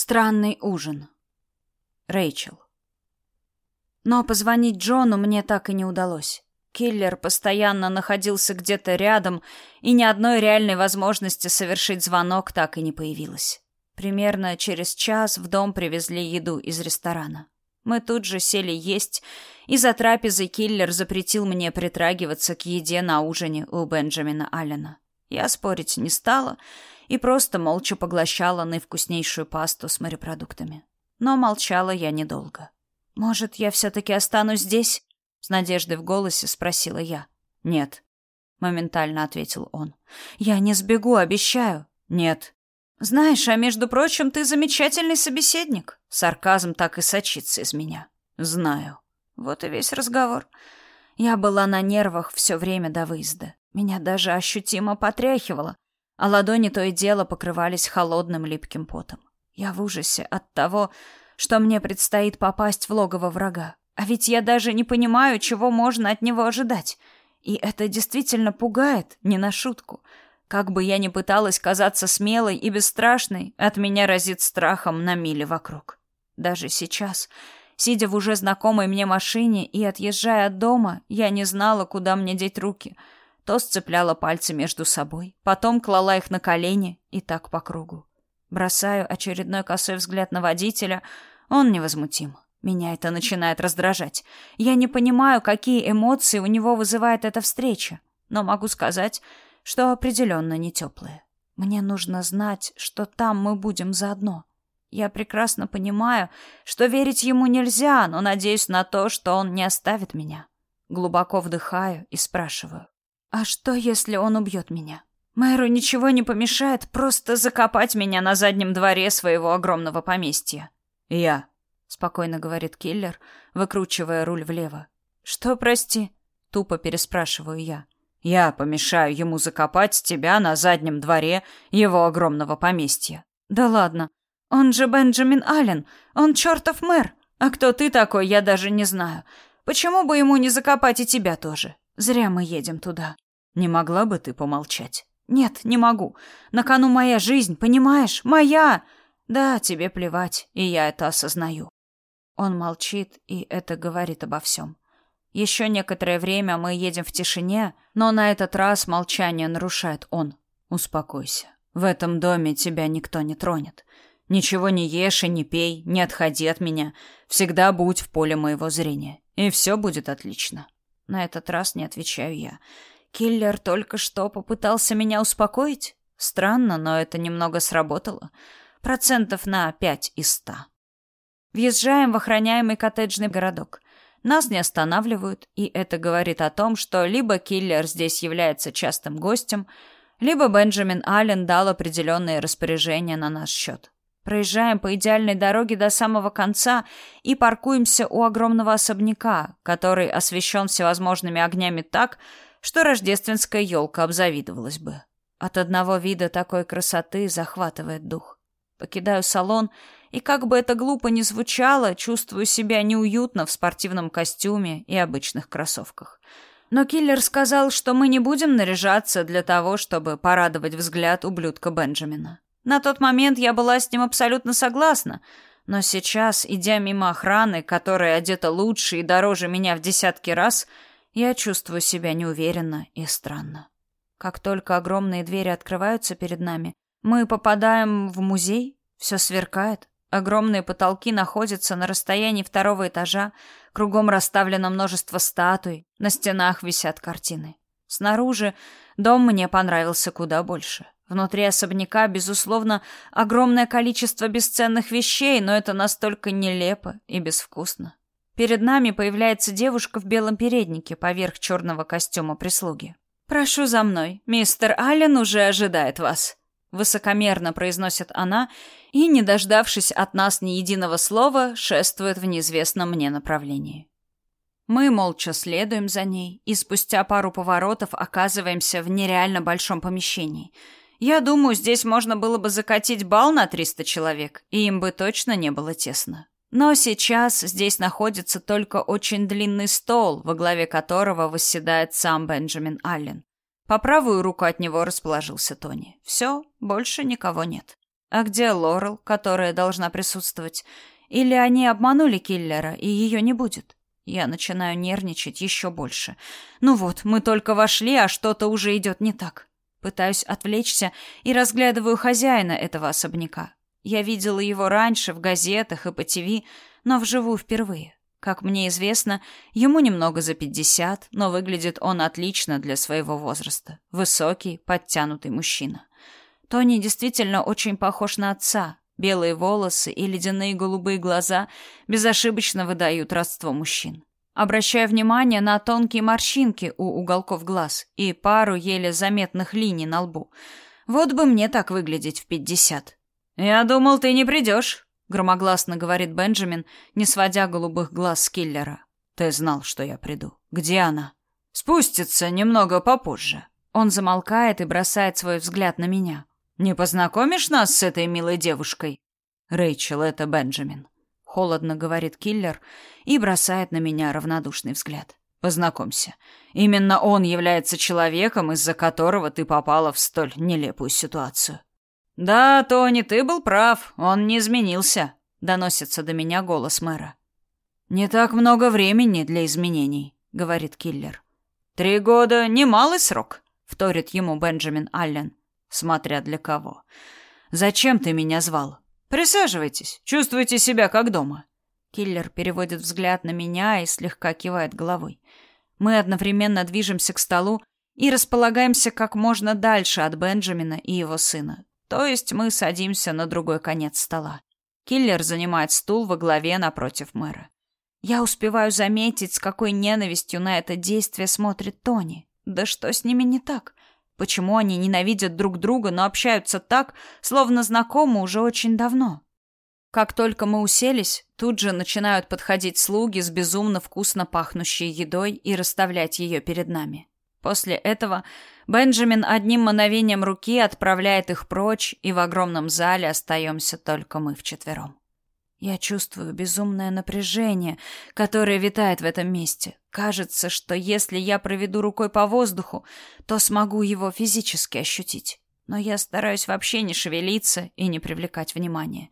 Странный ужин. Рэйчел. Но позвонить Джону мне так и не удалось. Киллер постоянно находился где-то рядом, и ни одной реальной возможности совершить звонок так и не появилось. Примерно через час в дом привезли еду из ресторана. Мы тут же сели есть, и за трапезой киллер запретил мне притрагиваться к еде на ужине у Бенджамина Аллена. Я спорить не стала и просто молча поглощала наивкуснейшую пасту с морепродуктами. Но молчала я недолго. «Может, я все-таки останусь здесь?» — с надеждой в голосе спросила я. «Нет», — моментально ответил он. «Я не сбегу, обещаю». «Нет». «Знаешь, а между прочим, ты замечательный собеседник». Сарказм так и сочится из меня. «Знаю». Вот и весь разговор. Я была на нервах все время до выезда. Меня даже ощутимо потряхивало а ладони то и дело покрывались холодным липким потом. Я в ужасе от того, что мне предстоит попасть в логово врага. А ведь я даже не понимаю, чего можно от него ожидать. И это действительно пугает, не на шутку. Как бы я ни пыталась казаться смелой и бесстрашной, от меня разит страхом на мили вокруг. Даже сейчас, сидя в уже знакомой мне машине и отъезжая от дома, я не знала, куда мне деть руки — то сцепляла пальцы между собой, потом клала их на колени и так по кругу. Бросаю очередной косой взгляд на водителя, он невозмутим. Меня это начинает раздражать. Я не понимаю, какие эмоции у него вызывает эта встреча, но могу сказать, что определенно не теплые. Мне нужно знать, что там мы будем заодно. Я прекрасно понимаю, что верить ему нельзя, но надеюсь на то, что он не оставит меня. Глубоко вдыхаю и спрашиваю. А что, если он убьет меня? Мэру ничего не помешает просто закопать меня на заднем дворе своего огромного поместья. Я, спокойно говорит киллер, выкручивая руль влево. Что, прости? Тупо переспрашиваю я. Я помешаю ему закопать тебя на заднем дворе его огромного поместья. Да ладно. Он же Бенджамин Аллен. Он чертов мэр. А кто ты такой, я даже не знаю. Почему бы ему не закопать и тебя тоже? Зря мы едем туда. Не могла бы ты помолчать? Нет, не могу. На кону моя жизнь, понимаешь? Моя. Да, тебе плевать, и я это осознаю. Он молчит, и это говорит обо всем. Еще некоторое время мы едем в тишине, но на этот раз молчание нарушает он. Успокойся. В этом доме тебя никто не тронет. Ничего не ешь и не пей, не отходи от меня. Всегда будь в поле моего зрения, и все будет отлично. На этот раз не отвечаю я. Киллер только что попытался меня успокоить? Странно, но это немного сработало. Процентов на пять из ста. Въезжаем в охраняемый коттеджный городок. Нас не останавливают, и это говорит о том, что либо киллер здесь является частым гостем, либо Бенджамин Аллен дал определенные распоряжения на наш счет. Проезжаем по идеальной дороге до самого конца и паркуемся у огромного особняка, который освещен всевозможными огнями так, что рождественская елка обзавидовалась бы. От одного вида такой красоты захватывает дух. Покидаю салон, и как бы это глупо ни звучало, чувствую себя неуютно в спортивном костюме и обычных кроссовках. Но киллер сказал, что мы не будем наряжаться для того, чтобы порадовать взгляд ублюдка Бенджамина. На тот момент я была с ним абсолютно согласна, но сейчас, идя мимо охраны, которая одета лучше и дороже меня в десятки раз, я чувствую себя неуверенно и странно. Как только огромные двери открываются перед нами, мы попадаем в музей, все сверкает, огромные потолки находятся на расстоянии второго этажа, кругом расставлено множество статуй, на стенах висят картины. Снаружи дом мне понравился куда больше. Внутри особняка, безусловно, огромное количество бесценных вещей, но это настолько нелепо и безвкусно. Перед нами появляется девушка в белом переднике поверх черного костюма прислуги. «Прошу за мной. Мистер Аллен уже ожидает вас», — высокомерно произносит она и, не дождавшись от нас ни единого слова, шествует в неизвестном мне направлении. Мы молча следуем за ней и спустя пару поворотов оказываемся в нереально большом помещении — я думаю, здесь можно было бы закатить бал на 300 человек, и им бы точно не было тесно. Но сейчас здесь находится только очень длинный стол, во главе которого восседает сам Бенджамин Аллен. По правую руку от него расположился Тони. Все, больше никого нет. А где Лорел, которая должна присутствовать? Или они обманули киллера, и ее не будет? Я начинаю нервничать еще больше. Ну вот, мы только вошли, а что-то уже идет не так. Пытаюсь отвлечься и разглядываю хозяина этого особняка. Я видела его раньше в газетах и по ТВ, но вживую впервые. Как мне известно, ему немного за пятьдесят, но выглядит он отлично для своего возраста. Высокий, подтянутый мужчина. Тони действительно очень похож на отца. Белые волосы и ледяные голубые глаза безошибочно выдают родство мужчин. Обращаю внимание на тонкие морщинки у уголков глаз и пару еле заметных линий на лбу. Вот бы мне так выглядеть в пятьдесят. «Я думал, ты не придешь», — громогласно говорит Бенджамин, не сводя голубых глаз с киллера. «Ты знал, что я приду. Где она?» «Спустится немного попозже». Он замолкает и бросает свой взгляд на меня. «Не познакомишь нас с этой милой девушкой?» «Рэйчел, это Бенджамин», — холодно говорит киллер и бросает на меня равнодушный взгляд. «Познакомься. Именно он является человеком, из-за которого ты попала в столь нелепую ситуацию». «Да, Тони, ты был прав, он не изменился», — доносится до меня голос мэра. «Не так много времени для изменений», — говорит киллер. «Три года — немалый срок», — вторит ему Бенджамин Аллен. «Смотря для кого. Зачем ты меня звал? Присаживайтесь, чувствуйте себя как дома». Киллер переводит взгляд на меня и слегка кивает головой. Мы одновременно движемся к столу и располагаемся как можно дальше от Бенджамина и его сына, то есть мы садимся на другой конец стола. Киллер занимает стул во главе напротив мэра. Я успеваю заметить, с какой ненавистью на это действие смотрит Тони. Да что с ними не так? Почему они ненавидят друг друга, но общаются так, словно знакомы уже очень давно? Как только мы уселись, тут же начинают подходить слуги с безумно вкусно пахнущей едой и расставлять ее перед нами. После этого Бенджамин одним мановением руки отправляет их прочь, и в огромном зале остаемся только мы вчетвером. Я чувствую безумное напряжение, которое витает в этом месте. Кажется, что если я проведу рукой по воздуху, то смогу его физически ощутить. Но я стараюсь вообще не шевелиться и не привлекать внимания.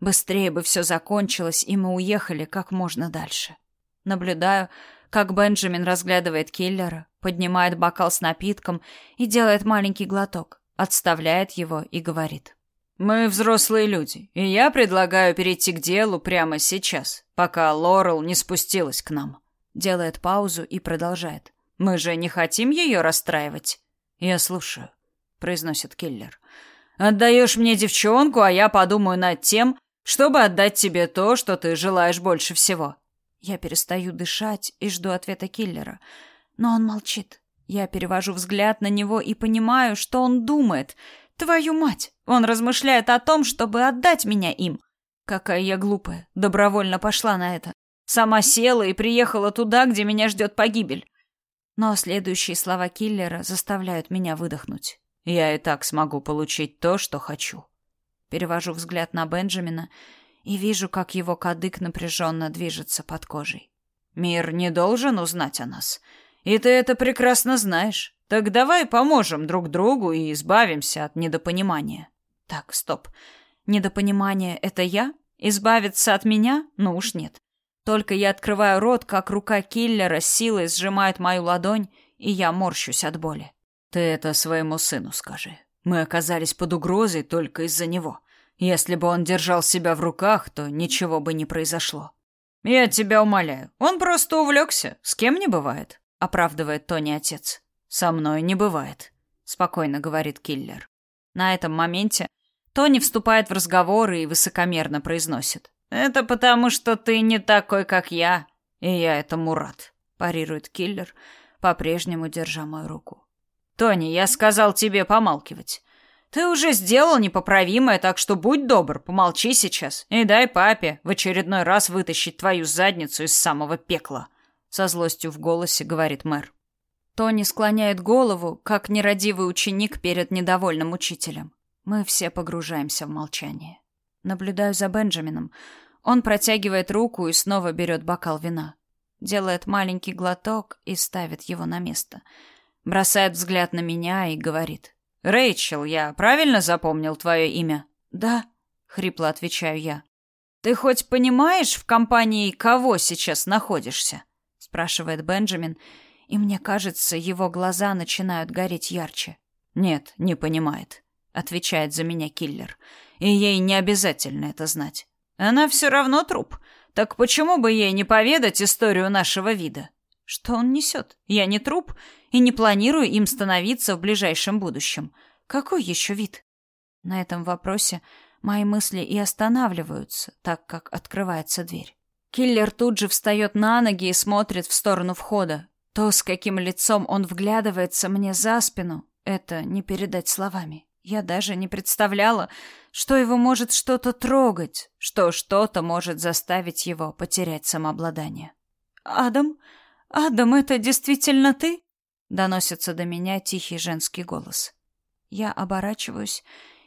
Быстрее бы все закончилось, и мы уехали как можно дальше. Наблюдаю, как Бенджамин разглядывает киллера, поднимает бокал с напитком и делает маленький глоток, отставляет его и говорит. «Мы взрослые люди, и я предлагаю перейти к делу прямо сейчас, пока Лорел не спустилась к нам». Делает паузу и продолжает. «Мы же не хотим ее расстраивать?» «Я слушаю», — произносит киллер. «Отдаешь мне девчонку, а я подумаю над тем, чтобы отдать тебе то, что ты желаешь больше всего. Я перестаю дышать и жду ответа киллера. Но он молчит. Я перевожу взгляд на него и понимаю, что он думает. Твою мать! Он размышляет о том, чтобы отдать меня им. Какая я глупая. Добровольно пошла на это. Сама села и приехала туда, где меня ждет погибель. Но следующие слова киллера заставляют меня выдохнуть. Я и так смогу получить то, что хочу. Перевожу взгляд на Бенджамина и вижу, как его кадык напряженно движется под кожей. «Мир не должен узнать о нас. И ты это прекрасно знаешь. Так давай поможем друг другу и избавимся от недопонимания». «Так, стоп. Недопонимание — это я? Избавиться от меня? Ну уж нет. Только я открываю рот, как рука киллера силой сжимает мою ладонь, и я морщусь от боли. «Ты это своему сыну скажи. Мы оказались под угрозой только из-за него. Если бы он держал себя в руках, то ничего бы не произошло. Я тебя умоляю, он просто увлекся. С кем не бывает, оправдывает Тони отец. Со мной не бывает, спокойно говорит киллер. На этом моменте Тони вступает в разговор и высокомерно произносит: "Это потому, что ты не такой, как я, и я этому рад", парирует киллер, по-прежнему держа мою руку. "Тони, я сказал тебе помалкивать. Ты уже сделал непоправимое, так что будь добр, помолчи сейчас и дай папе в очередной раз вытащить твою задницу из самого пекла. Со злостью в голосе говорит мэр. Тони склоняет голову, как нерадивый ученик перед недовольным учителем. Мы все погружаемся в молчание. Наблюдаю за Бенджамином. Он протягивает руку и снова берет бокал вина. Делает маленький глоток и ставит его на место. Бросает взгляд на меня и говорит. «Рэйчел, я правильно запомнил твое имя?» «Да», — хрипло отвечаю я. «Ты хоть понимаешь, в компании кого сейчас находишься?» — спрашивает Бенджамин, и мне кажется, его глаза начинают гореть ярче. «Нет, не понимает», — отвечает за меня киллер. «И ей не обязательно это знать. Она все равно труп. Так почему бы ей не поведать историю нашего вида?» Что он несет? Я не труп и не планирую им становиться в ближайшем будущем. Какой еще вид? На этом вопросе мои мысли и останавливаются, так как открывается дверь. Киллер тут же встает на ноги и смотрит в сторону входа. То, с каким лицом он вглядывается мне за спину, это не передать словами. Я даже не представляла, что его может что-то трогать, что что-то может заставить его потерять самообладание. «Адам?» «Адам, это действительно ты?» — доносится до меня тихий женский голос. Я оборачиваюсь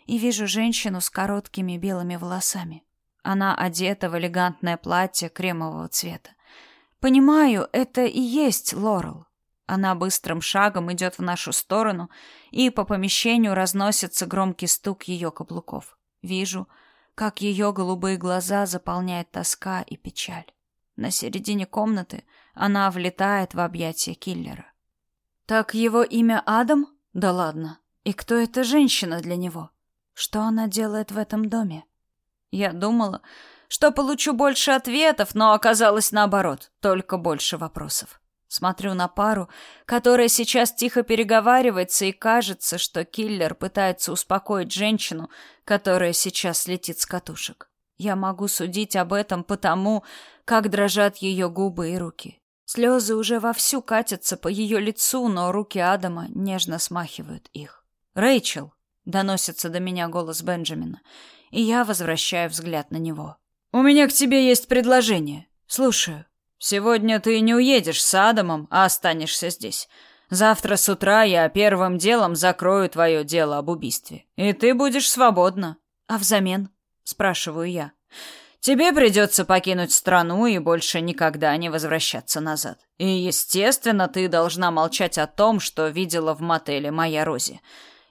и вижу женщину с короткими белыми волосами. Она одета в элегантное платье кремового цвета. Понимаю, это и есть Лорел. Она быстрым шагом идет в нашу сторону, и по помещению разносится громкий стук ее каблуков. Вижу, как ее голубые глаза заполняет тоска и печаль. На середине комнаты она влетает в объятия киллера. Так его имя Адам? Да ладно. И кто эта женщина для него? Что она делает в этом доме? Я думала, что получу больше ответов, но оказалось наоборот, только больше вопросов. Смотрю на пару, которая сейчас тихо переговаривается, и кажется, что киллер пытается успокоить женщину, которая сейчас летит с катушек. Я могу судить об этом потому, как дрожат ее губы и руки. Слезы уже вовсю катятся по ее лицу, но руки Адама нежно смахивают их. «Рэйчел!» — доносится до меня голос Бенджамина, и я возвращаю взгляд на него. «У меня к тебе есть предложение. Слушаю. Сегодня ты не уедешь с Адамом, а останешься здесь. Завтра с утра я первым делом закрою твое дело об убийстве, и ты будешь свободна. А взамен?» — спрашиваю я. Тебе придется покинуть страну и больше никогда не возвращаться назад. И, естественно, ты должна молчать о том, что видела в мотеле моя Рози.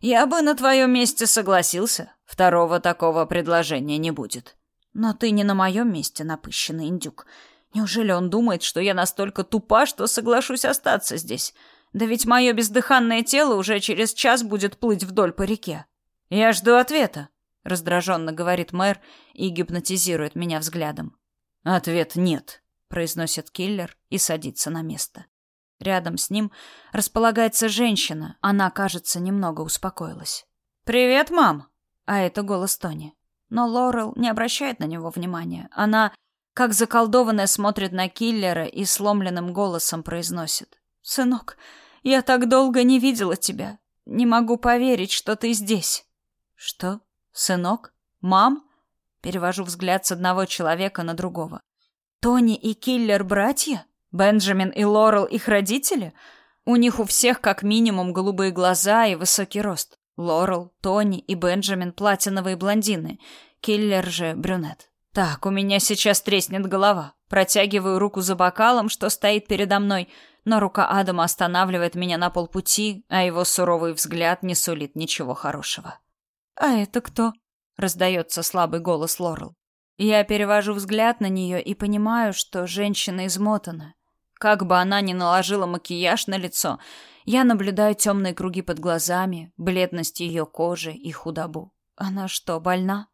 Я бы на твоем месте согласился. Второго такого предложения не будет. Но ты не на моем месте, напыщенный индюк. Неужели он думает, что я настолько тупа, что соглашусь остаться здесь? Да ведь мое бездыханное тело уже через час будет плыть вдоль по реке. Я жду ответа раздраженно говорит мэр и гипнотизирует меня взглядом. Ответ нет, произносит киллер и садится на место. Рядом с ним располагается женщина. Она, кажется, немного успокоилась. Привет, мам. А это голос Тони. Но Лорел не обращает на него внимания. Она, как заколдованная, смотрит на киллера и сломленным голосом произносит: "Сынок, я так долго не видела тебя. Не могу поверить, что ты здесь". Что? «Сынок? Мам?» Перевожу взгляд с одного человека на другого. «Тони и Киллер братья? Бенджамин и Лорел их родители? У них у всех как минимум голубые глаза и высокий рост. Лорел, Тони и Бенджамин платиновые блондины. Киллер же брюнет. Так, у меня сейчас треснет голова. Протягиваю руку за бокалом, что стоит передо мной, но рука Адама останавливает меня на полпути, а его суровый взгляд не сулит ничего хорошего. «А это кто?» — раздается слабый голос Лорел. Я перевожу взгляд на нее и понимаю, что женщина измотана. Как бы она ни наложила макияж на лицо, я наблюдаю темные круги под глазами, бледность ее кожи и худобу. Она что, больна?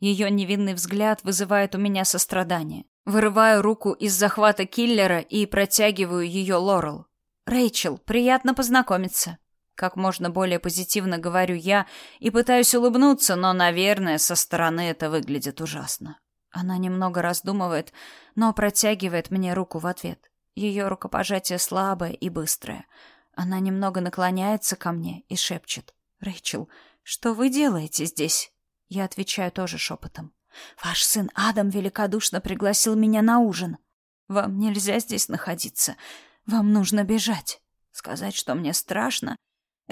Ее невинный взгляд вызывает у меня сострадание. Вырываю руку из захвата киллера и протягиваю ее Лорел. «Рэйчел, приятно познакомиться». Как можно более позитивно говорю я и пытаюсь улыбнуться, но, наверное, со стороны это выглядит ужасно. Она немного раздумывает, но протягивает мне руку в ответ. Ее рукопожатие слабое и быстрое. Она немного наклоняется ко мне и шепчет. «Рэйчел, что вы делаете здесь?» Я отвечаю тоже шепотом. «Ваш сын Адам великодушно пригласил меня на ужин. Вам нельзя здесь находиться. Вам нужно бежать. Сказать, что мне страшно,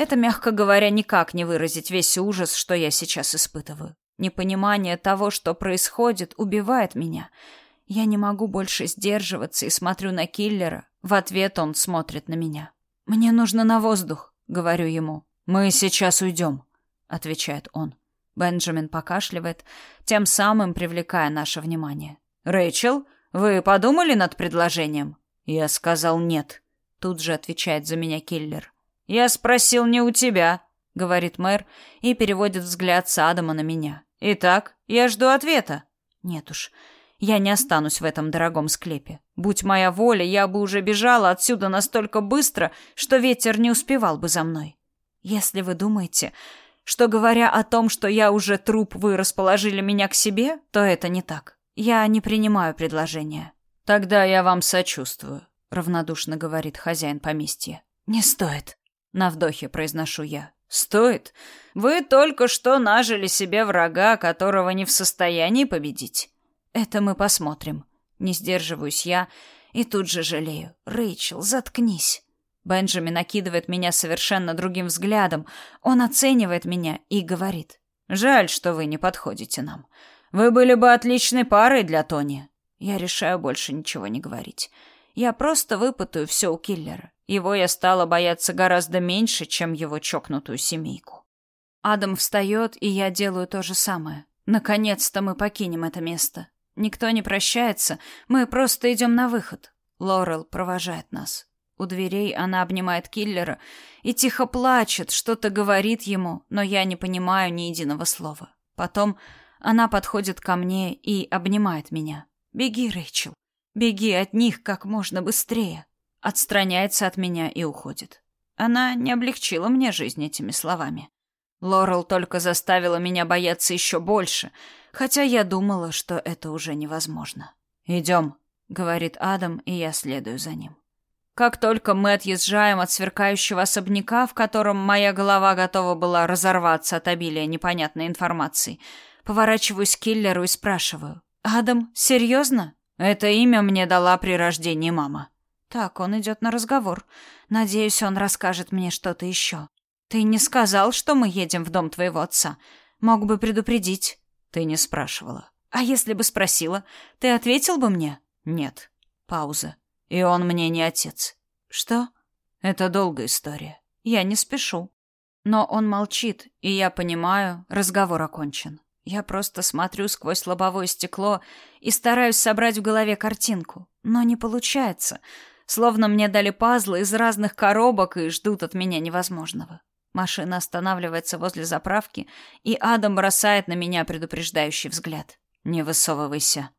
это, мягко говоря, никак не выразить весь ужас, что я сейчас испытываю. Непонимание того, что происходит, убивает меня. Я не могу больше сдерживаться и смотрю на киллера. В ответ он смотрит на меня. «Мне нужно на воздух», — говорю ему. «Мы сейчас уйдем», — отвечает он. Бенджамин покашливает, тем самым привлекая наше внимание. «Рэйчел, вы подумали над предложением?» Я сказал «нет». Тут же отвечает за меня киллер. «Я спросил не у тебя», — говорит мэр и переводит взгляд с Адама на меня. «Итак, я жду ответа». «Нет уж, я не останусь в этом дорогом склепе. Будь моя воля, я бы уже бежала отсюда настолько быстро, что ветер не успевал бы за мной. Если вы думаете, что, говоря о том, что я уже труп, вы расположили меня к себе, то это не так. Я не принимаю предложения. Тогда я вам сочувствую, равнодушно говорит хозяин поместья. Не стоит, на вдохе произношу я. Стоит. Вы только что нажили себе врага, которого не в состоянии победить. Это мы посмотрим. Не сдерживаюсь я и тут же жалею. Рэйчел, заткнись. Бенджамин накидывает меня совершенно другим взглядом. Он оценивает меня и говорит: "Жаль, что вы не подходите нам. Вы были бы отличной парой для Тони". Я решаю больше ничего не говорить. Я просто выпытаю все у киллера. Его я стала бояться гораздо меньше, чем его чокнутую семейку. Адам встает, и я делаю то же самое. Наконец-то мы покинем это место. Никто не прощается, мы просто идем на выход. Лорел провожает нас. У дверей она обнимает киллера и тихо плачет, что-то говорит ему, но я не понимаю ни единого слова. Потом она подходит ко мне и обнимает меня. «Беги, Рэйчел, беги от них как можно быстрее». Отстраняется от меня и уходит. Она не облегчила мне жизнь этими словами. Лорел только заставила меня бояться еще больше, хотя я думала, что это уже невозможно. «Идем», — говорит Адам, и я следую за ним. Как только мы отъезжаем от сверкающего особняка, в котором моя голова готова была разорваться от обилия непонятной информации, поворачиваюсь к киллеру и спрашиваю. «Адам, серьезно?» Это имя мне дала при рождении мама. Так, он идет на разговор. Надеюсь, он расскажет мне что-то еще. Ты не сказал, что мы едем в дом твоего отца. Мог бы предупредить. Ты не спрашивала. А если бы спросила, ты ответил бы мне? Нет. Пауза. И он мне не отец. Что? Это долгая история. Я не спешу. Но он молчит, и я понимаю, разговор окончен. Я просто смотрю сквозь лобовое стекло и стараюсь собрать в голове картинку, но не получается. Словно мне дали пазлы из разных коробок и ждут от меня невозможного. Машина останавливается возле заправки, и Адам бросает на меня предупреждающий взгляд. «Не высовывайся».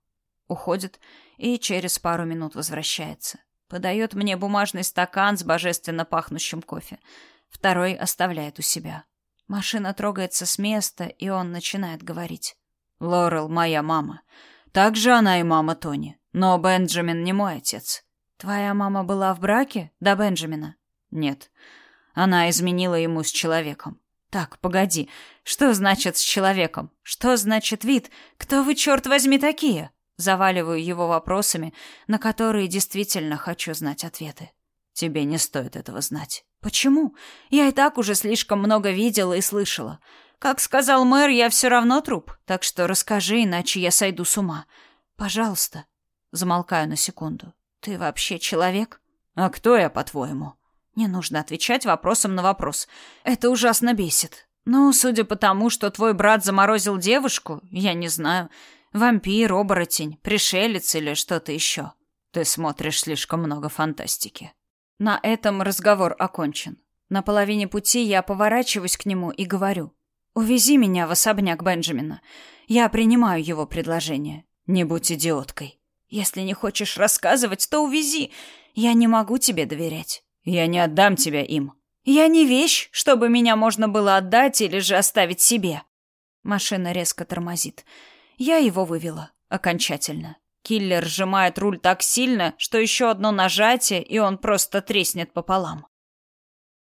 Уходит и через пару минут возвращается. Подает мне бумажный стакан с божественно пахнущим кофе. Второй оставляет у себя. Машина трогается с места, и он начинает говорить. «Лорел моя мама. Так же она и мама Тони. Но Бенджамин не мой отец». «Твоя мама была в браке до Бенджамина?» «Нет. Она изменила ему с человеком. Так, погоди. Что значит с человеком? Что значит вид? Кто вы, черт возьми, такие? Заваливаю его вопросами, на которые действительно хочу знать ответы. Тебе не стоит этого знать. Почему? Я и так уже слишком много видела и слышала. Как сказал мэр, я все равно труп, так что расскажи, иначе я сойду с ума. Пожалуйста. Замолкаю на секунду. Ты вообще человек? А кто я, по-твоему? Не нужно отвечать вопросом на вопрос. Это ужасно бесит. Ну, судя по тому, что твой брат заморозил девушку, я не знаю, вампир, оборотень, пришелец или что-то еще. Ты смотришь слишком много фантастики. На этом разговор окончен. На половине пути я поворачиваюсь к нему и говорю: "Увези меня в особняк Бенджамина. Я принимаю его предложение. Не будь идиоткой. Если не хочешь рассказывать, то увези. Я не могу тебе доверять. Я не отдам тебя им. Я не вещь, чтобы меня можно было отдать или же оставить себе. Машина резко тормозит. Я его вывела окончательно. Киллер сжимает руль так сильно, что еще одно нажатие, и он просто треснет пополам.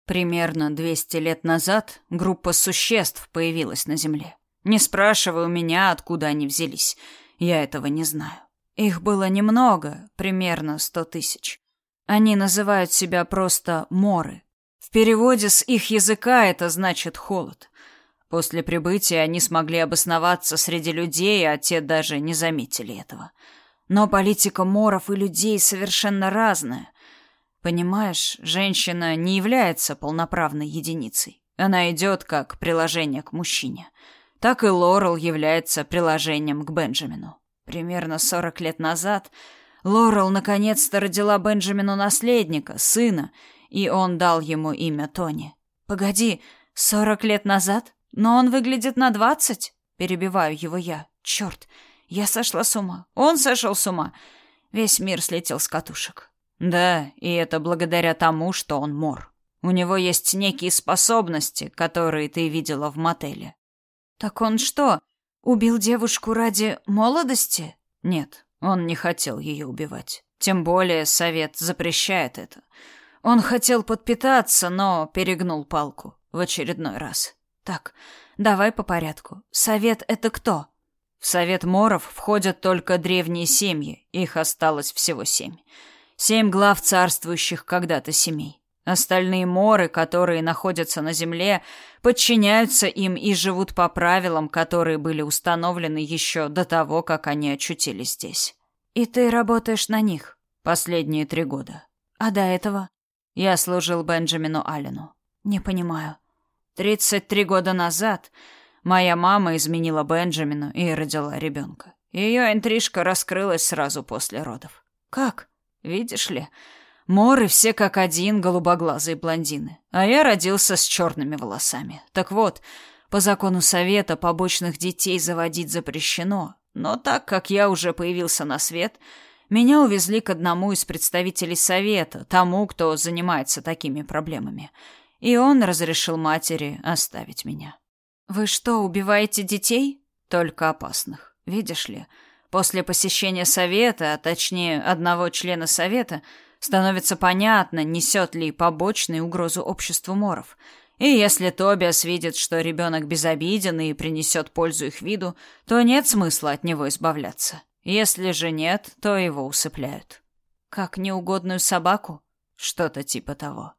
Примерно 200 лет назад группа существ появилась на Земле. Не спрашивай у меня, откуда они взялись. Я этого не знаю. Их было немного, примерно сто тысяч. Они называют себя просто моры. В переводе с их языка это значит холод. После прибытия они смогли обосноваться среди людей, а те даже не заметили этого. Но политика моров и людей совершенно разная. Понимаешь, женщина не является полноправной единицей. Она идет как приложение к мужчине. так и Лорел является приложением к Бенджамину. Примерно 40 лет назад Лорел наконец-то родила Бенджамину наследника, сына, и он дал ему имя Тони. Погоди, 40 лет назад? Но он выглядит на 20, перебиваю его я. Черт, я сошла с ума. Он сошел с ума. Весь мир слетел с катушек. Да, и это благодаря тому, что он мор. У него есть некие способности, которые ты видела в мотеле. Так он что, убил девушку ради молодости? Нет, он не хотел ее убивать. Тем более совет запрещает это. Он хотел подпитаться, но перегнул палку в очередной раз. Так, давай по порядку. Совет это кто? В совет моров входят только древние семьи. Их осталось всего семь. Семь глав царствующих когда-то семей. Остальные моры, которые находятся на земле, подчиняются им и живут по правилам, которые были установлены еще до того, как они очутились здесь. И ты работаешь на них последние три года. А до этого я служил Бенджамину Аллену. Не понимаю. Тридцать три года назад моя мама изменила Бенджамину и родила ребенка. Ее интрижка раскрылась сразу после родов. Как? Видишь ли, Моры все как один голубоглазые блондины, а я родился с черными волосами. Так вот, по закону совета побочных детей заводить запрещено, но так как я уже появился на свет, меня увезли к одному из представителей совета, тому, кто занимается такими проблемами. И он разрешил матери оставить меня. Вы что, убиваете детей? Только опасных. Видишь ли, после посещения совета, а точнее одного члена совета, становится понятно, несет ли побочный угрозу обществу моров. И если Тобиас видит, что ребенок безобиден и принесет пользу их виду, то нет смысла от него избавляться. Если же нет, то его усыпляют. Как неугодную собаку? Что-то типа того.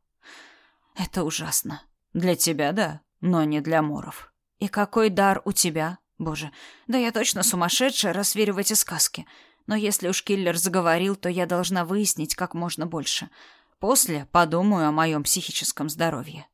Это ужасно. Для тебя, да, но не для моров. И какой дар у тебя? Боже, да я точно сумасшедшая, раз верю в эти сказки. Но если уж киллер заговорил, то я должна выяснить как можно больше. После подумаю о моем психическом здоровье.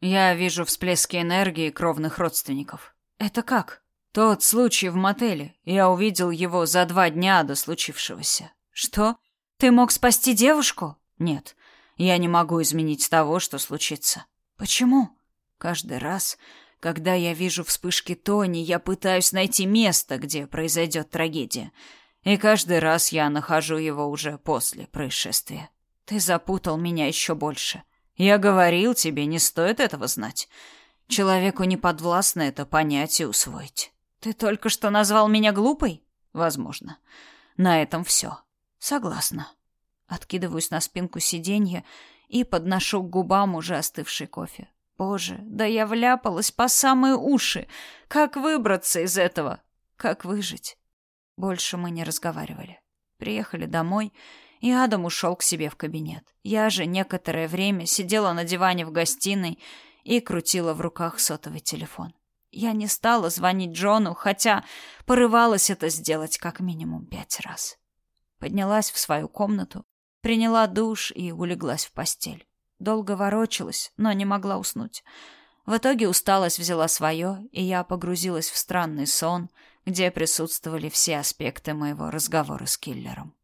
Я вижу всплески энергии кровных родственников. Это как? Тот случай в мотеле. Я увидел его за два дня до случившегося. Что? Ты мог спасти девушку? Нет. Я не могу изменить того, что случится. Почему? Каждый раз, когда я вижу вспышки Тони, я пытаюсь найти место, где произойдет трагедия. И каждый раз я нахожу его уже после происшествия. Ты запутал меня еще больше. Я говорил тебе, не стоит этого знать. Человеку не подвластно это понять и усвоить. Ты только что назвал меня глупой? Возможно. На этом все. Согласна. Откидываюсь на спинку сиденья и подношу к губам уже остывший кофе. Боже, да я вляпалась по самые уши. Как выбраться из этого? Как выжить? Больше мы не разговаривали. Приехали домой, и Адам ушел к себе в кабинет. Я же некоторое время сидела на диване в гостиной и крутила в руках сотовый телефон. Я не стала звонить Джону, хотя порывалась это сделать как минимум пять раз. Поднялась в свою комнату, приняла душ и улеглась в постель. Долго ворочалась, но не могла уснуть. В итоге усталость взяла свое, и я погрузилась в странный сон — где присутствовали все аспекты моего разговора с киллером.